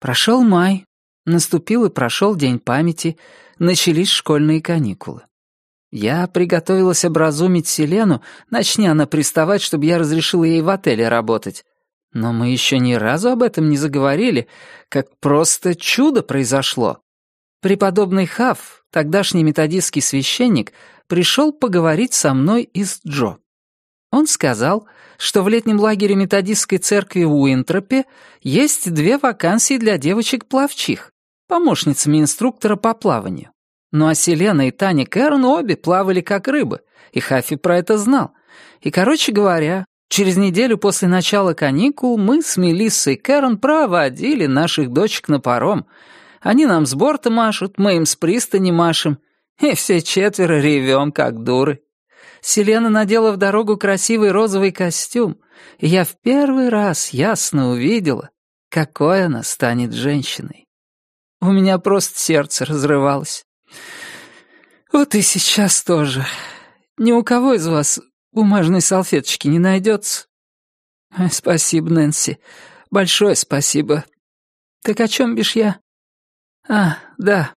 Прошел май, наступил и прошел день памяти, начались школьные каникулы. Я приготовилась образумить Селену, начни она приставать, чтобы я разрешила ей в отеле работать. Но мы еще ни разу об этом не заговорили, как просто чудо произошло. Преподобный Хав, тогдашний методистский священник, пришел поговорить со мной и с Джо. Он сказал, что в летнем лагере методистской церкви в Уинтропе есть две вакансии для девочек-плавчих, помощницами инструктора по плаванию. Ну а Селена и Таня Кэрон обе плавали как рыбы, и Хафи про это знал. И, короче говоря, через неделю после начала каникул мы с Мелиссой Кэрон проводили наших дочек на паром. Они нам с борта машут, мы им с пристани машем, и все четверо ревем, как дуры. Селена надела в дорогу красивый розовый костюм, и я в первый раз ясно увидела, какой она станет женщиной. У меня просто сердце разрывалось. Вот и сейчас тоже. Ни у кого из вас бумажной салфеточки не найдется? Спасибо, Нэнси. Большое спасибо. Так о чем бишь я? А, да.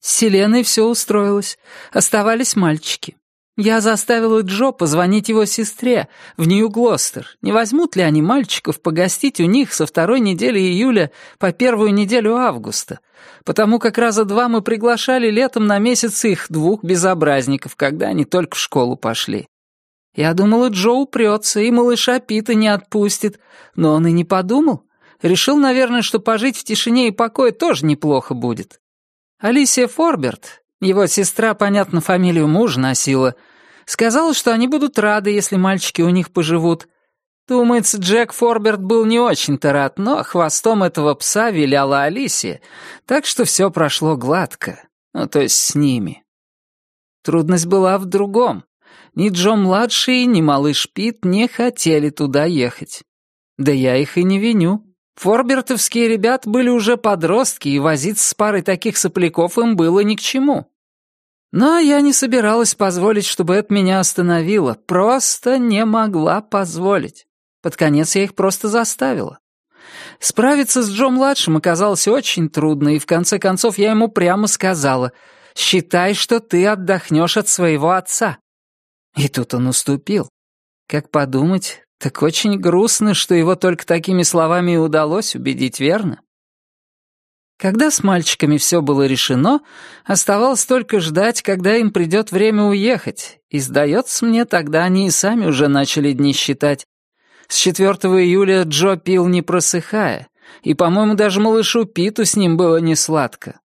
С Селеной все устроилось. Оставались мальчики. Я заставила Джо позвонить его сестре в Нью-Глостер. Не возьмут ли они мальчиков погостить у них со второй недели июля по первую неделю августа? Потому как раза два мы приглашали летом на месяц их двух безобразников, когда они только в школу пошли. Я думала, Джо упрется и малыша Пита не отпустит, но он и не подумал. Решил, наверное, что пожить в тишине и покое тоже неплохо будет. Алисия Форберт, его сестра, понятно, фамилию мужа носила, сказала, что они будут рады, если мальчики у них поживут. Думается, Джек Форберт был не очень-то рад, но хвостом этого пса виляла Алисия, так что все прошло гладко, ну, то есть с ними. Трудность была в другом. Ни Джо-младший, ни малыш Пит не хотели туда ехать. Да я их и не виню. Форбертовские ребят были уже подростки, и возиться с парой таких сопляков им было ни к чему. Но я не собиралась позволить, чтобы это меня остановило. Просто не могла позволить. Под конец я их просто заставила. Справиться с Джо-младшим оказалось очень трудно, и в конце концов я ему прямо сказала, «Считай, что ты отдохнешь от своего отца». И тут он уступил. Как подумать, так очень грустно, что его только такими словами и удалось убедить, верно? Когда с мальчиками все было решено, оставалось только ждать, когда им придет время уехать, и, сдается мне, тогда они и сами уже начали дни считать. С 4 июля Джо пил не просыхая, и, по-моему, даже малышу Питу с ним было не сладко.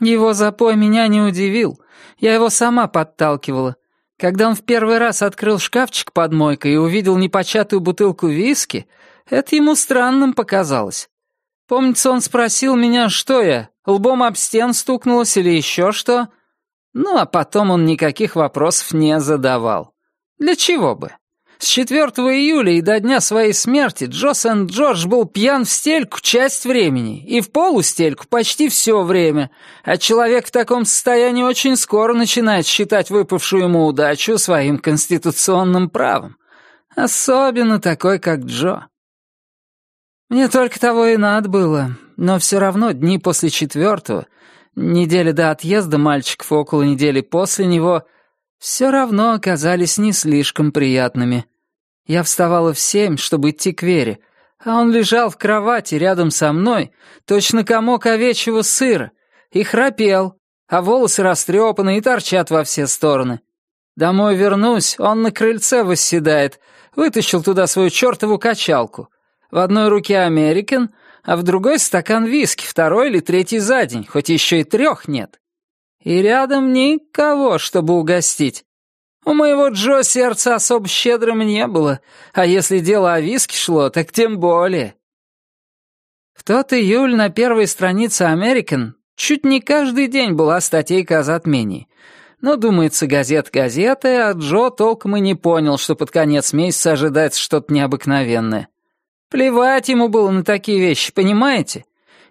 Его запой меня не удивил, я его сама подталкивала, когда он в первый раз открыл шкафчик под мойкой и увидел непочатую бутылку виски, это ему странным показалось. Помнится, он спросил меня, что я, лбом об стен стукнулась или еще что. Ну, а потом он никаких вопросов не задавал. Для чего бы? С 4 июля и до дня своей смерти Джо Сент-Джордж был пьян в стельку часть времени и в полустельку почти все время, а человек в таком состоянии очень скоро начинает считать выпавшую ему удачу своим конституционным правом. Особенно такой, как Джо. Мне только того и надо было, но все равно дни после четвертого, недели до отъезда мальчиков около недели после него, все равно оказались не слишком приятными. Я вставала в семь, чтобы идти к Вере, а он лежал в кровати рядом со мной, точно комок овечьего сыра, и храпел, а волосы растрепаны и торчат во все стороны. Домой вернусь, он на крыльце восседает, вытащил туда свою чертову качалку. В одной руке Американ, а в другой стакан виски, второй или третий за день, хоть еще и трех нет. И рядом никого, чтобы угостить. У моего Джо сердца особо щедрым не было, а если дело о виске шло, так тем более. В тот июль на первой странице «Американ» чуть не каждый день была статейка о затмении. Но, думается, газет газеты, а Джо толком и не понял, что под конец месяца ожидается что-то необыкновенное. Плевать ему было на такие вещи, понимаете?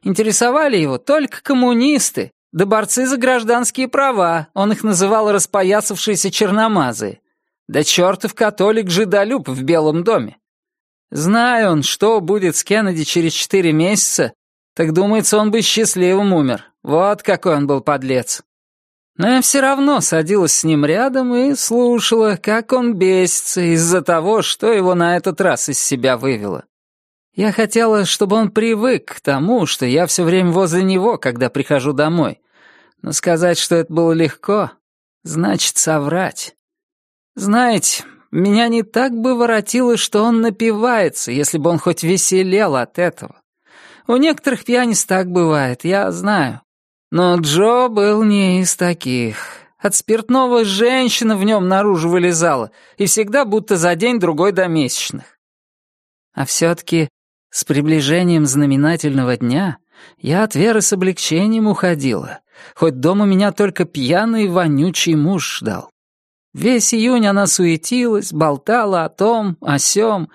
Интересовали его только коммунисты, да борцы за гражданские права, он их называл распоясавшиеся черномазы. Да чертов католик-жидолюб в Белом доме. Знаю он, что будет с Кеннеди через четыре месяца, так думается, он бы счастливым умер. Вот какой он был подлец. Но я все равно садилась с ним рядом и слушала, как он бесится из-за того, что его на этот раз из себя вывело. Я хотела, чтобы он привык к тому, что я все время возле него, когда прихожу домой. Но сказать, что это было легко, значит соврать. Знаете, меня не так бы воротило, что он напивается, если бы он хоть веселел от этого. У некоторых пьяниц так бывает, я знаю. Но Джо был не из таких. От спиртного женщина в нем наружу вылезала, и всегда будто за день-другой до месячных. А все-таки с приближением знаменательного дня я от Веры с облегчением уходила, хоть дома меня только пьяный вонючий муж ждал. Весь июнь она суетилась, болтала о том, о сём,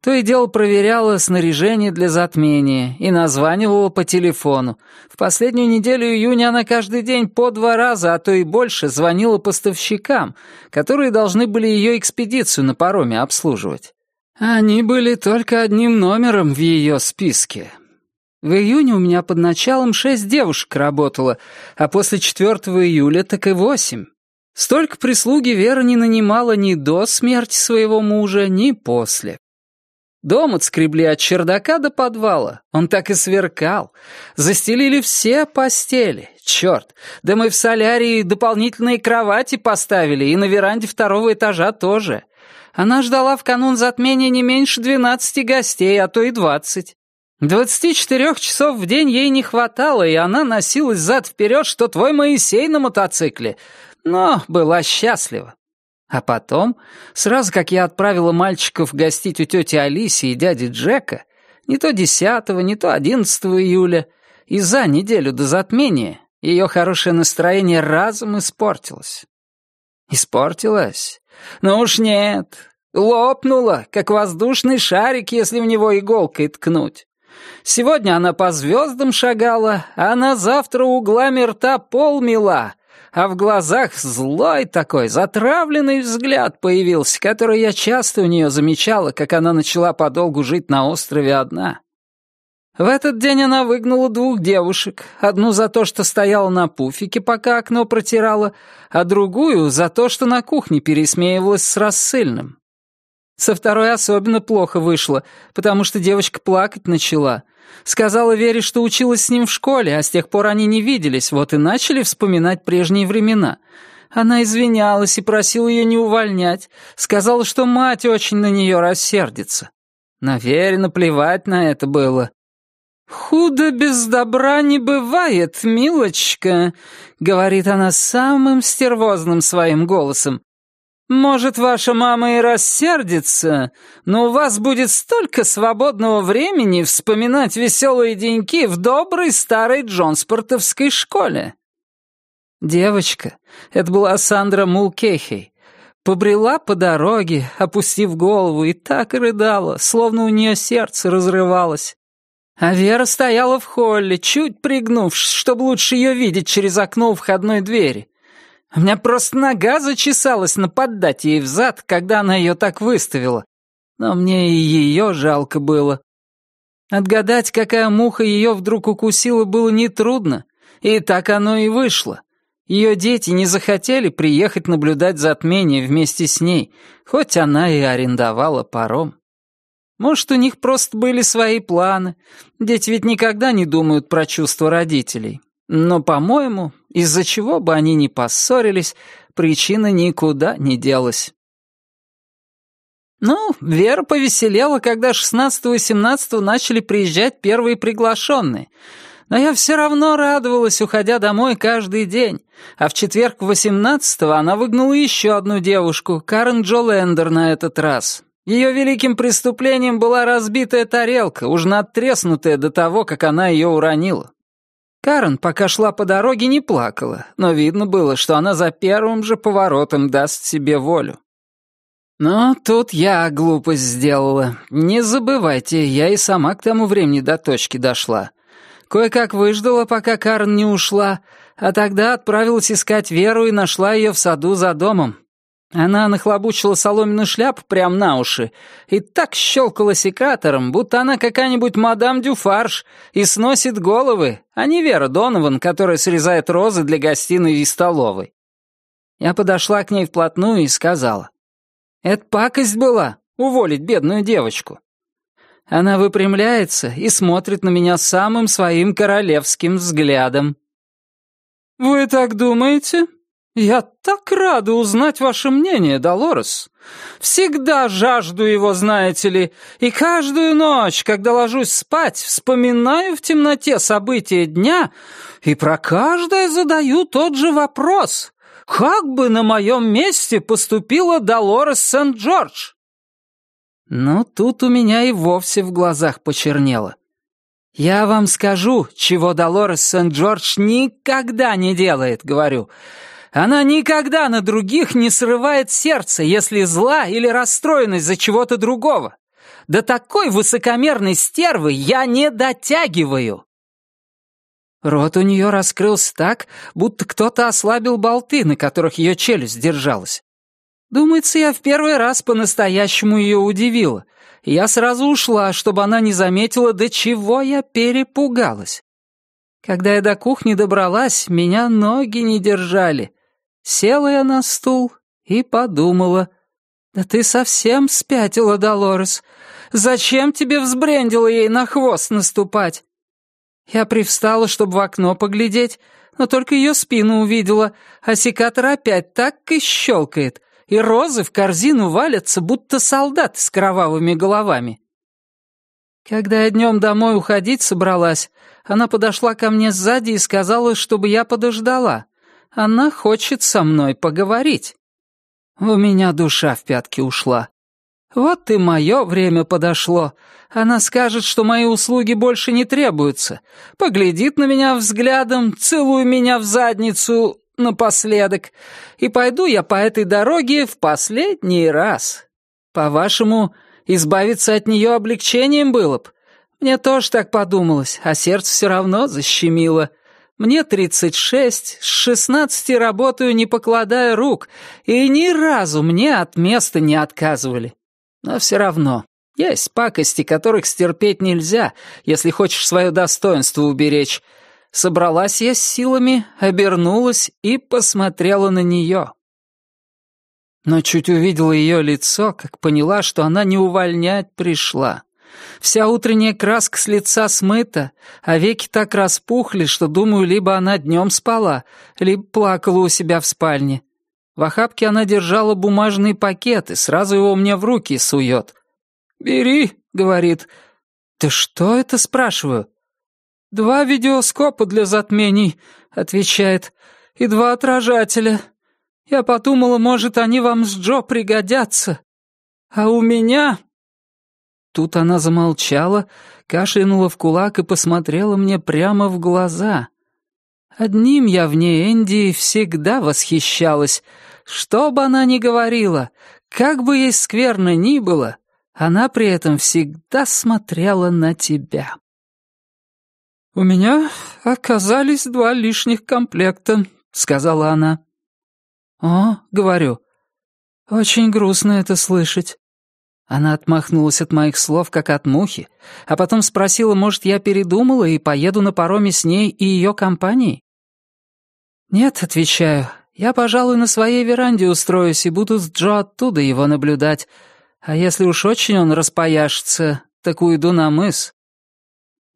то и дело проверяла снаряжение для затмения и названивала по телефону. В последнюю неделю июня она каждый день по два раза, а то и больше, звонила поставщикам, которые должны были ее экспедицию на пароме обслуживать. Они были только одним номером в ее списке. В июне у меня под началом шесть девушек работало, а после 4 июля так и восемь. Столько прислуги Вера не нанимала ни до смерти своего мужа, ни после. Дом отскребли от чердака до подвала. Он так и сверкал. Застелили все постели. Черт, да мы в солярии дополнительные кровати поставили, и на веранде второго этажа тоже. Она ждала в канун затмения не меньше двенадцати гостей, а то и двадцать. Двадцати четырех часов в день ей не хватало, и она носилась зад-вперед, что твой Моисей на мотоцикле но была счастлива. А потом, сразу как я отправила мальчиков гостить у тети Алиси и дяди Джека, не то 10, не то 11 июля, и за неделю до затмения ее хорошее настроение разом испортилось. Испортилось? Ну уж нет. Лопнуло, как воздушный шарик, если в него иголкой ткнуть. Сегодня она по звездам шагала, а на завтра углами рта пол мела — а в глазах злой такой, затравленный взгляд появился, который я часто у нее замечала, как она начала подолгу жить на острове одна. В этот день она выгнала двух девушек, одну за то, что стояла на пуфике, пока окно протирала, а другую за то, что на кухне пересмеивалась с рассыльным. Со второй особенно плохо вышло, потому что девочка плакать начала — Сказала Вере, что училась с ним в школе, а с тех пор они не виделись, вот и начали вспоминать прежние времена. Она извинялась и просила ее не увольнять, сказала, что мать очень на нее рассердится. На Вере наплевать на это было. «Худо без добра не бывает, милочка», — говорит она самым стервозным своим голосом. Может, ваша мама и рассердится, но у вас будет столько свободного времени вспоминать веселые деньки в доброй старой Джонспортовской школе. Девочка, это была Сандра Мулкехей, побрела по дороге, опустив голову, и так рыдала, словно у нее сердце разрывалось. А Вера стояла в холле, чуть пригнувшись, чтобы лучше ее видеть через окно у входной двери. У меня просто нога зачесалась нападать ей в зад, когда она ее так выставила. Но мне и ее жалко было. Отгадать, какая муха ее вдруг укусила, было нетрудно. И так оно и вышло. Ее дети не захотели приехать наблюдать затмение вместе с ней, хоть она и арендовала паром. Может, у них просто были свои планы. Дети ведь никогда не думают про чувства родителей. Но, по-моему, из-за чего бы они ни поссорились, причина никуда не делась. Ну, Вера повеселела, когда 16-17 начали приезжать первые приглашенные. Но я все равно радовалась, уходя домой каждый день. А в четверг 18-го она выгнала еще одну девушку, Карен Джолендер на этот раз. Ее великим преступлением была разбитая тарелка, уж надтреснутая до того, как она ее уронила. Карен, пока шла по дороге, не плакала, но видно было, что она за первым же поворотом даст себе волю. Но тут я глупость сделала. Не забывайте, я и сама к тому времени до точки дошла. Кое-как выждала, пока Карен не ушла, а тогда отправилась искать Веру и нашла ее в саду за домом. Она нахлобучила соломенную шляпу прямо на уши и так щелкала секатором, будто она какая-нибудь мадам Дюфарш и сносит головы, а не Вера Донован, которая срезает розы для гостиной и столовой. Я подошла к ней вплотную и сказала. «Это пакость была, уволить бедную девочку». Она выпрямляется и смотрит на меня самым своим королевским взглядом. «Вы так думаете?» «Я так рада узнать ваше мнение, Долорес. Всегда жажду его, знаете ли, и каждую ночь, когда ложусь спать, вспоминаю в темноте события дня и про каждое задаю тот же вопрос. Как бы на моем месте поступила Долорес Сент-Джордж?» Ну, тут у меня и вовсе в глазах почернело. «Я вам скажу, чего Долорес Сент-Джордж никогда не делает», — говорю. Она никогда на других не срывает сердце, если зла или расстроена из-за чего-то другого. До такой высокомерной стервы я не дотягиваю. Рот у нее раскрылся так, будто кто-то ослабил болты, на которых ее челюсть держалась. Думается, я в первый раз по-настоящему ее удивила. Я сразу ушла, чтобы она не заметила, до чего я перепугалась. Когда я до кухни добралась, меня ноги не держали. Села я на стул и подумала. «Да ты совсем спятила, Долорес. Зачем тебе взбрендило ей на хвост наступать?» Я привстала, чтобы в окно поглядеть, но только ее спину увидела, а секатор опять так и щелкает, и розы в корзину валятся, будто солдаты с кровавыми головами. Когда я днем домой уходить собралась, она подошла ко мне сзади и сказала, чтобы я подождала. Она хочет со мной поговорить. У меня душа в пятки ушла. Вот и мое время подошло. Она скажет, что мои услуги больше не требуются. Поглядит на меня взглядом, целуй меня в задницу напоследок. И пойду я по этой дороге в последний раз. По-вашему, избавиться от нее облегчением было б? Мне тоже так подумалось, а сердце все равно защемило. Мне 36, с 16 работаю, не покладая рук, и ни разу мне от места не отказывали. Но все равно, есть пакости, которых стерпеть нельзя, если хочешь свое достоинство уберечь. Собралась я с силами, обернулась и посмотрела на нее. Но чуть увидела ее лицо, как поняла, что она не увольнять пришла. Вся утренняя краска с лица смыта, а веки так распухли, что, думаю, либо она днем спала, либо плакала у себя в спальне. В охапке она держала бумажный пакет и сразу его мне в руки сует. «Бери», — говорит. «Ты что это?» — спрашиваю. «Два видеоскопа для затмений», — отвечает, — «и два отражателя. Я подумала, может, они вам с Джо пригодятся. А у меня Тут она замолчала, кашлянула в кулак и посмотрела мне прямо в глаза. Одним я в ней, Энди, всегда восхищалась. Что бы она ни говорила, как бы ей скверно ни было, она при этом всегда смотрела на тебя. «У меня оказались два лишних комплекта», — сказала она. «О, — говорю, — очень грустно это слышать. Она отмахнулась от моих слов, как от мухи, а потом спросила, может, я передумала и поеду на пароме с ней и ее компанией? «Нет», — отвечаю, — «я, пожалуй, на своей веранде устроюсь и буду с Джо оттуда его наблюдать, а если уж очень он распояшется, так уйду на мыс».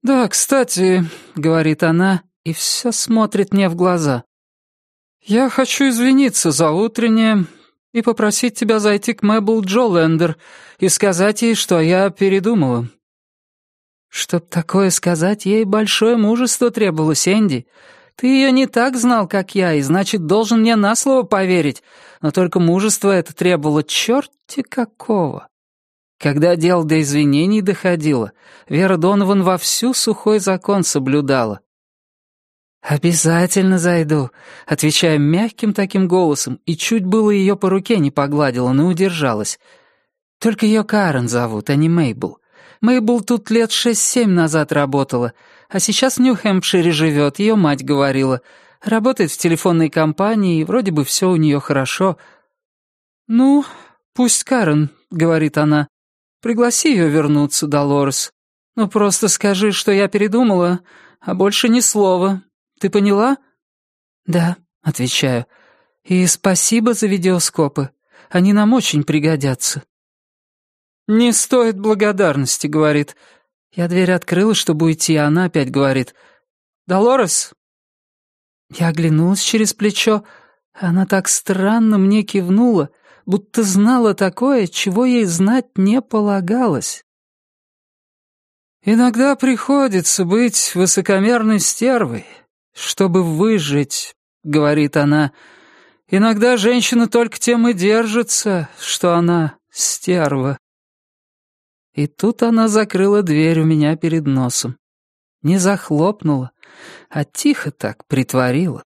«Да, кстати», — говорит она, и все смотрит мне в глаза. «Я хочу извиниться за утреннее, и попросить тебя зайти к Мэбл Джолендер и сказать ей, что я передумала». «Чтоб такое сказать, ей большое мужество требовалось, Энди. Ты ее не так знал, как я, и значит, должен мне на слово поверить, но только мужество это требовало черти какого». Когда дело до извинений доходило, Вера Донован вовсю сухой закон соблюдала. «Обязательно зайду», — отвечаю мягким таким голосом, и чуть было ее по руке не погладила, но удержалась. Только ее Карен зовут, а не Мейбл. Мейбл тут лет шесть-семь назад работала, а сейчас в Нью-Хэмпшире живет, ее мать говорила. Работает в телефонной компании, и вроде бы все у нее хорошо. «Ну, пусть Карен», — говорит она. «Пригласи ее вернуться, Долорес. Ну, просто скажи, что я передумала, а больше ни слова. Ты поняла?» «Да», — отвечаю. «И спасибо за видеоскопы. Они нам очень пригодятся». «Не стоит благодарности», — говорит. Я дверь открыла, чтобы уйти, а она опять говорит. «Долорес?» Я оглянулась через плечо. Она так странно мне кивнула, будто знала такое, чего ей знать не полагалось. «Иногда приходится быть высокомерной стервой, чтобы выжить», — говорит она. «Иногда женщина только тем и держится, что она стерва». И тут она закрыла дверь у меня перед носом. Не захлопнула, а тихо так притворила.